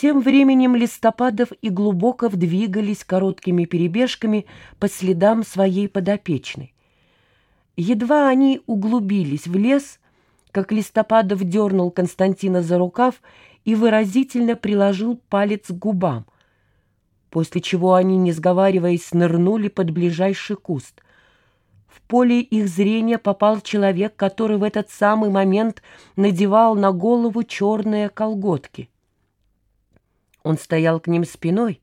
Тем временем Листопадов и Глубоков двигались короткими перебежками по следам своей подопечной. Едва они углубились в лес, как Листопадов дернул Константина за рукав и выразительно приложил палец к губам, после чего они, не сговариваясь, нырнули под ближайший куст. В поле их зрения попал человек, который в этот самый момент надевал на голову черные колготки. Он стоял к ним спиной,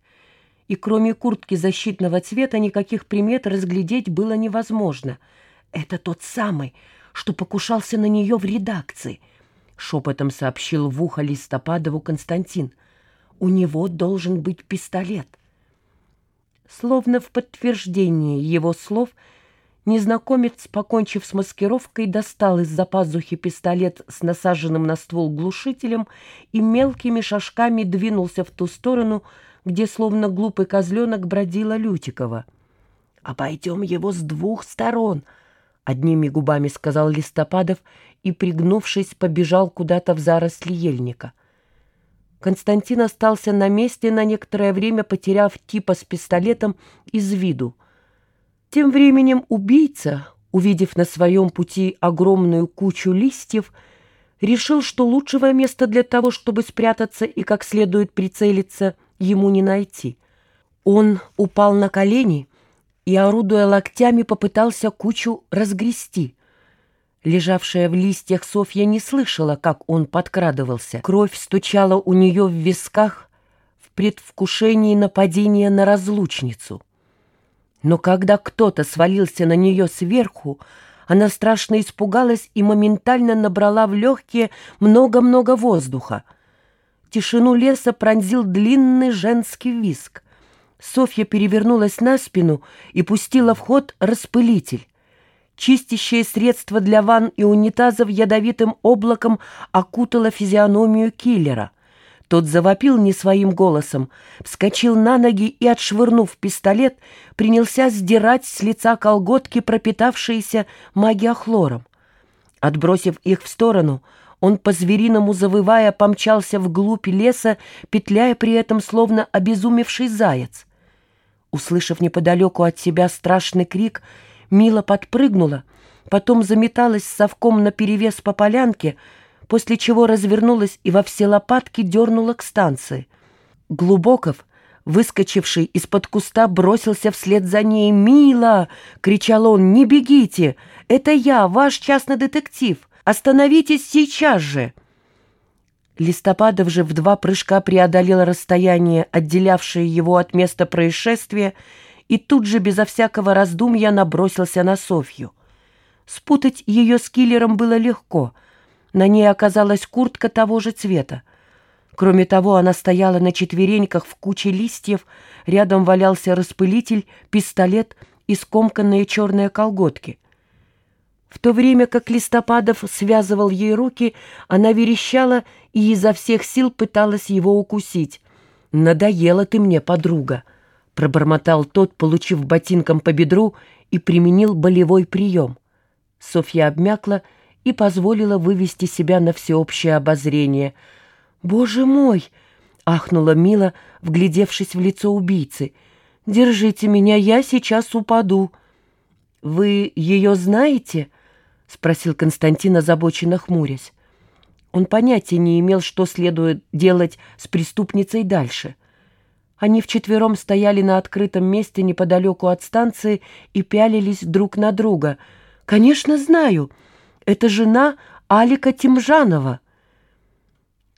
и кроме куртки защитного цвета никаких примет разглядеть было невозможно. «Это тот самый, что покушался на нее в редакции», — шепотом сообщил в ухо Листопадову Константин. «У него должен быть пистолет». Словно в подтверждение его слов — Незнакомец, покончив с маскировкой, достал из-за пазухи пистолет с насаженным на ствол глушителем и мелкими шажками двинулся в ту сторону, где, словно глупый козленок, бродила Лютикова. «Обойдем его с двух сторон», — одними губами сказал Листопадов и, пригнувшись, побежал куда-то в заросли ельника. Константин остался на месте на некоторое время, потеряв типа с пистолетом из виду — тем временем убийца, увидев на своем пути огромную кучу листьев, решил, что лучшего места для того, чтобы спрятаться и как следует прицелиться, ему не найти. Он упал на колени и, орудуя локтями, попытался кучу разгрести. Лежавшая в листьях Софья не слышала, как он подкрадывался. Кровь стучала у нее в висках в предвкушении нападения на разлучницу. Но когда кто-то свалился на нее сверху, она страшно испугалась и моментально набрала в легкие много-много воздуха. Тишину леса пронзил длинный женский виск. Софья перевернулась на спину и пустила в ход распылитель. Чистящее средство для ванн и унитазов ядовитым облаком окутало физиономию киллера. Тот завопил не своим голосом, вскочил на ноги и, отшвырнув пистолет, принялся сдирать с лица колготки, пропитавшиеся магиохлором. Отбросив их в сторону, он по-звериному завывая помчался вглубь леса, петляя при этом словно обезумевший заяц. Услышав неподалеку от себя страшный крик, Мила подпрыгнула, потом заметалась совком наперевес по полянке, после чего развернулась и во все лопатки дернула к станции. Глубоков, выскочивший из-под куста, бросился вслед за ней. «Мила!» — кричал он. «Не бегите! Это я, ваш частный детектив! Остановитесь сейчас же!» Листопадов же в два прыжка преодолел расстояние, отделявшее его от места происшествия, и тут же безо всякого раздумья набросился на Софью. Спутать ее с киллером было легко — на ней оказалась куртка того же цвета. Кроме того, она стояла на четвереньках в куче листьев, рядом валялся распылитель, пистолет и скомканные черные колготки. В то время как Листопадов связывал ей руки, она верещала и изо всех сил пыталась его укусить. «Надоела ты мне, подруга!» — пробормотал тот, получив ботинком по бедру, и применил болевой прием. Софья обмякла и позволила вывести себя на всеобщее обозрение. «Боже мой!» — ахнула Мила, вглядевшись в лицо убийцы. «Держите меня, я сейчас упаду». «Вы ее знаете?» — спросил Константин, озабоченно хмурясь. Он понятия не имел, что следует делать с преступницей дальше. Они вчетвером стояли на открытом месте неподалеку от станции и пялились друг на друга. «Конечно, знаю!» Это жена Алика Тимжанова».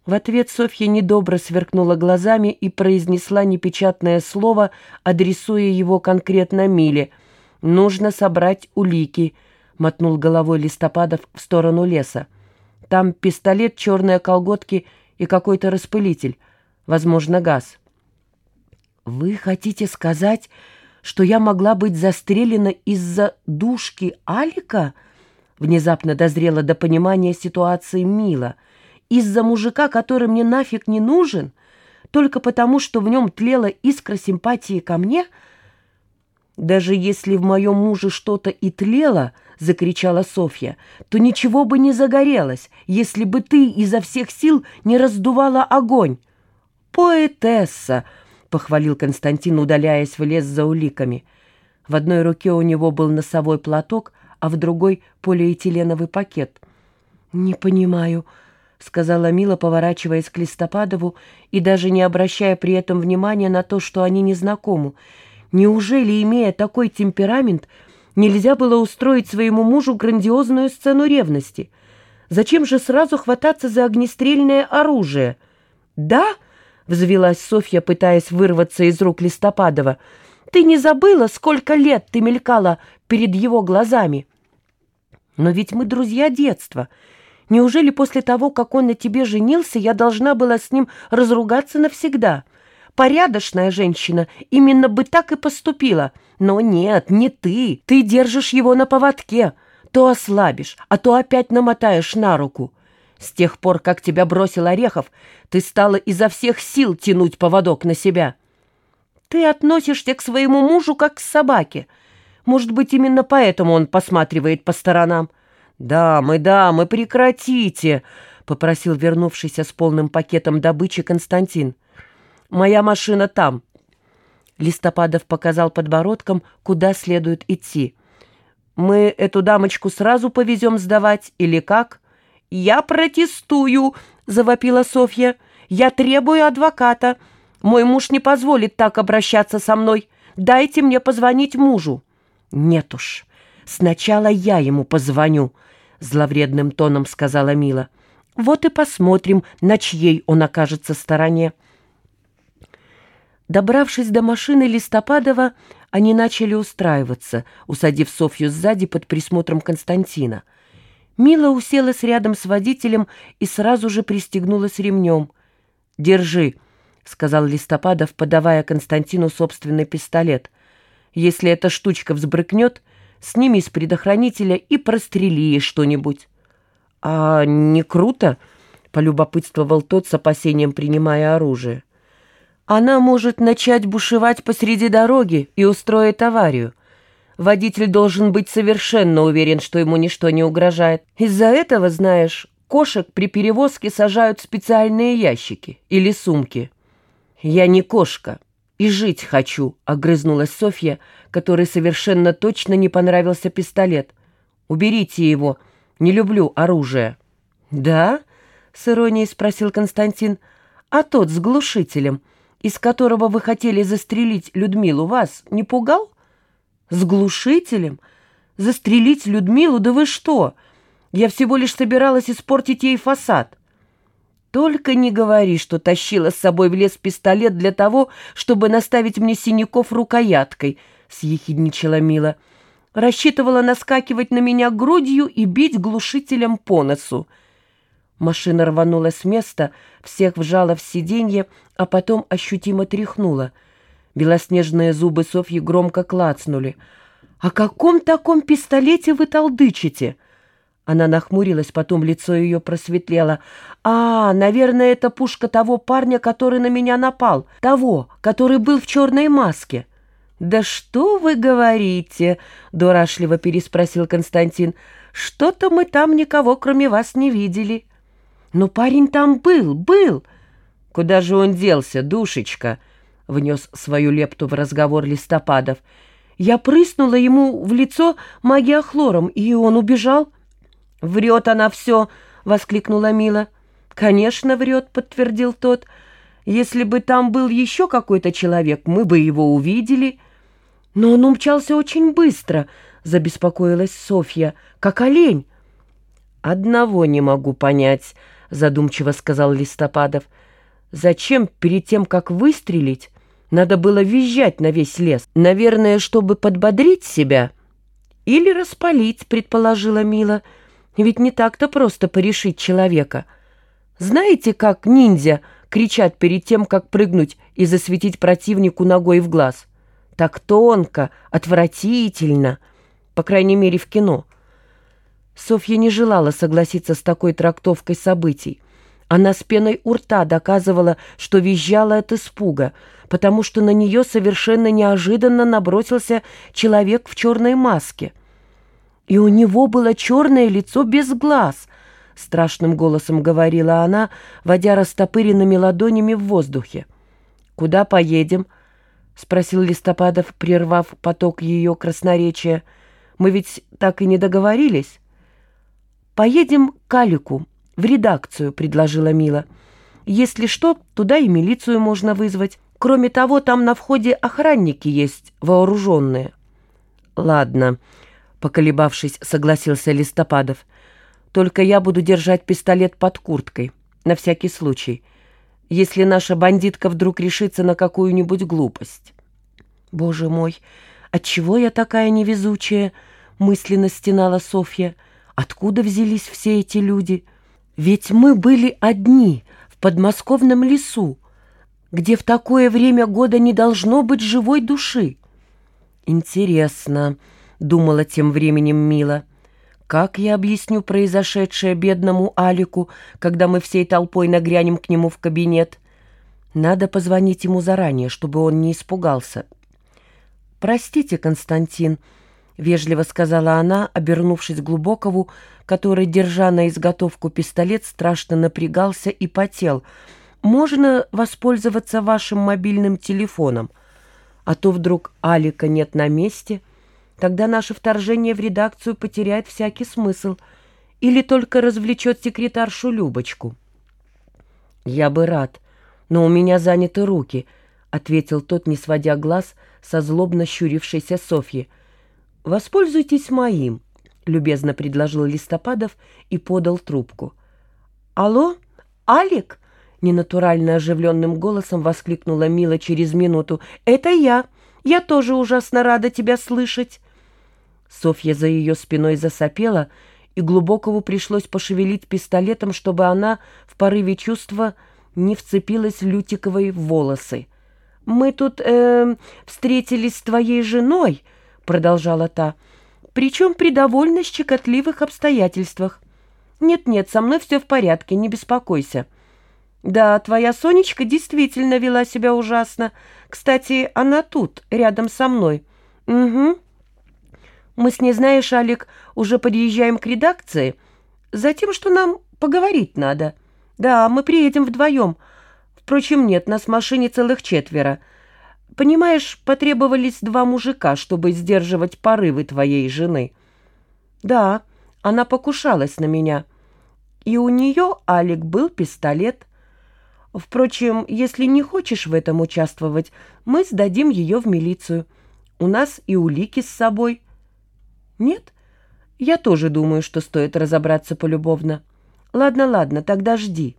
В ответ Софья недобро сверкнула глазами и произнесла непечатное слово, адресуя его конкретно Миле. «Нужно собрать улики», — мотнул головой Листопадов в сторону леса. «Там пистолет, черные колготки и какой-то распылитель. Возможно, газ». «Вы хотите сказать, что я могла быть застрелена из-за душки Алика?» Внезапно дозрела до понимания ситуации Мила. Из-за мужика, который мне нафиг не нужен, только потому, что в нем тлела искра симпатии ко мне? Даже если в моем муже что-то и тлело, — закричала Софья, — то ничего бы не загорелось, если бы ты изо всех сил не раздувала огонь. поэтесса!» — похвалил Константин, удаляясь в лес за уликами. В одной руке у него был носовой платок, а в другой — полиэтиленовый пакет. «Не понимаю», — сказала Мила, поворачиваясь к Листопадову и даже не обращая при этом внимания на то, что они не знакомы. «Неужели, имея такой темперамент, нельзя было устроить своему мужу грандиозную сцену ревности? Зачем же сразу хвататься за огнестрельное оружие?» «Да?» — взвелась Софья, пытаясь вырваться из рук Листопадова. «Ты не забыла, сколько лет ты мелькала перед его глазами?» «Но ведь мы друзья детства». Неужели после того, как он на тебе женился, я должна была с ним разругаться навсегда? Порядочная женщина именно бы так и поступила. Но нет, не ты. Ты держишь его на поводке. То ослабишь, а то опять намотаешь на руку. С тех пор, как тебя бросил Орехов, ты стала изо всех сил тянуть поводок на себя. Ты относишься к своему мужу как к собаке. Может быть, именно поэтому он посматривает по сторонам. «Дамы, дамы, прекратите!» — попросил вернувшийся с полным пакетом добычи Константин. «Моя машина там». Листопадов показал подбородком, куда следует идти. «Мы эту дамочку сразу повезем сдавать или как?» «Я протестую!» — завопила Софья. «Я требую адвоката. Мой муж не позволит так обращаться со мной. Дайте мне позвонить мужу». «Нет уж, сначала я ему позвоню», — зловредным тоном сказала Мила. «Вот и посмотрим, на чьей он окажется стороне». Добравшись до машины Листопадова, они начали устраиваться, усадив Софью сзади под присмотром Константина. Мила уселась рядом с водителем и сразу же пристегнулась ремнем. «Держи», — сказал Листопадов, подавая Константину собственный пистолет. «Если эта штучка взбрыкнет, сними с предохранителя и прострели что-нибудь». «А не круто?» — полюбопытствовал тот с опасением, принимая оружие. «Она может начать бушевать посреди дороги и устроить аварию. Водитель должен быть совершенно уверен, что ему ничто не угрожает. Из-за этого, знаешь, кошек при перевозке сажают в специальные ящики или сумки. Я не кошка, «И жить хочу», — огрызнулась Софья, которой совершенно точно не понравился пистолет. «Уберите его. Не люблю оружие». «Да?» — с иронией спросил Константин. «А тот с глушителем, из которого вы хотели застрелить Людмилу, вас не пугал?» «С глушителем? Застрелить Людмилу? Да вы что? Я всего лишь собиралась испортить ей фасад». Только не говори, что тащила с собой в лес пистолет для того, чтобы наставить мне синяков рукояткой, — съехидничала Мила. Рассчитывала наскакивать на меня грудью и бить глушителем по носу. Машина рванула с места, всех вжала в сиденье, а потом ощутимо тряхнула. Белоснежные зубы Софьи громко клацнули. «О каком таком пистолете вы толдычите?» Она нахмурилась, потом лицо ее просветлело. «А, наверное, это пушка того парня, который на меня напал. Того, который был в черной маске». «Да что вы говорите?» — дурашливо переспросил Константин. «Что-то мы там никого, кроме вас, не видели». «Но парень там был, был». «Куда же он делся, душечка?» — внес свою лепту в разговор Листопадов. «Я прыснула ему в лицо магиохлором, и он убежал». «Врет она все!» — воскликнула Мила. «Конечно, врет», — подтвердил тот. «Если бы там был еще какой-то человек, мы бы его увидели». «Но он умчался очень быстро», — забеспокоилась Софья, — «как олень». «Одного не могу понять», — задумчиво сказал Листопадов. «Зачем перед тем, как выстрелить, надо было визжать на весь лес? Наверное, чтобы подбодрить себя?» «Или распалить», — предположила Мила, — ведь не так-то просто порешить человека. Знаете, как ниндзя кричат перед тем, как прыгнуть и засветить противнику ногой в глаз? Так тонко, отвратительно, по крайней мере, в кино. Софья не желала согласиться с такой трактовкой событий. Она с пеной у рта доказывала, что визжала от испуга, потому что на нее совершенно неожиданно набросился человек в черной маске — и у него было черное лицо без глаз, страшным голосом говорила она, водя растопыренными ладонями в воздухе. «Куда поедем?» — спросил Листопадов, прервав поток ее красноречия. «Мы ведь так и не договорились?» «Поедем к Алику, в редакцию», — предложила Мила. «Если что, туда и милицию можно вызвать. Кроме того, там на входе охранники есть, вооруженные». «Ладно», — поколебавшись, согласился Листопадов. «Только я буду держать пистолет под курткой, на всякий случай, если наша бандитка вдруг решится на какую-нибудь глупость». «Боже мой, отчего я такая невезучая?» — мысленно стенала Софья. «Откуда взялись все эти люди? Ведь мы были одни в подмосковном лесу, где в такое время года не должно быть живой души». «Интересно», — думала тем временем Мила, «как я объясню произошедшее бедному Алику, когда мы всей толпой нагрянем к нему в кабинет? Надо позвонить ему заранее, чтобы он не испугался». «Простите, Константин», — вежливо сказала она, обернувшись Глубокову, который, держа на изготовку пистолет, страшно напрягался и потел. «Можно воспользоваться вашим мобильным телефоном?» А то вдруг Алика нет на месте, тогда наше вторжение в редакцию потеряет всякий смысл или только развлечет секретаршу Любочку. «Я бы рад, но у меня заняты руки», — ответил тот, не сводя глаз со злобно щурившейся Софьи. «Воспользуйтесь моим», — любезно предложил Листопадов и подал трубку. «Алло, Алик?» Ненатурально оживленным голосом воскликнула Мила через минуту. «Это я! Я тоже ужасно рада тебя слышать!» Софья за ее спиной засопела, и Глубокову пришлось пошевелить пистолетом, чтобы она в порыве чувства не вцепилась Лютиковой в волосы. «Мы тут э, встретились с твоей женой», — продолжала та, «причем при довольно щекотливых обстоятельствах. Нет-нет, со мной все в порядке, не беспокойся». «Да, твоя Сонечка действительно вела себя ужасно. Кстати, она тут, рядом со мной». «Угу. Мы с ней, знаешь, Алик, уже подъезжаем к редакции. Затем, что нам поговорить надо. Да, мы приедем вдвоем. Впрочем, нет, нас в машине целых четверо. Понимаешь, потребовались два мужика, чтобы сдерживать порывы твоей жены». «Да, она покушалась на меня. И у нее, Алик, был пистолет». Впрочем, если не хочешь в этом участвовать, мы сдадим ее в милицию. У нас и улики с собой. Нет? Я тоже думаю, что стоит разобраться полюбовно. Ладно, ладно, тогда жди.